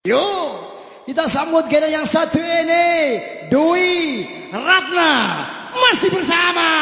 Yo, kita sambut gena yang satu ini, Dwi Ratna masih bersama.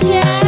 谢谢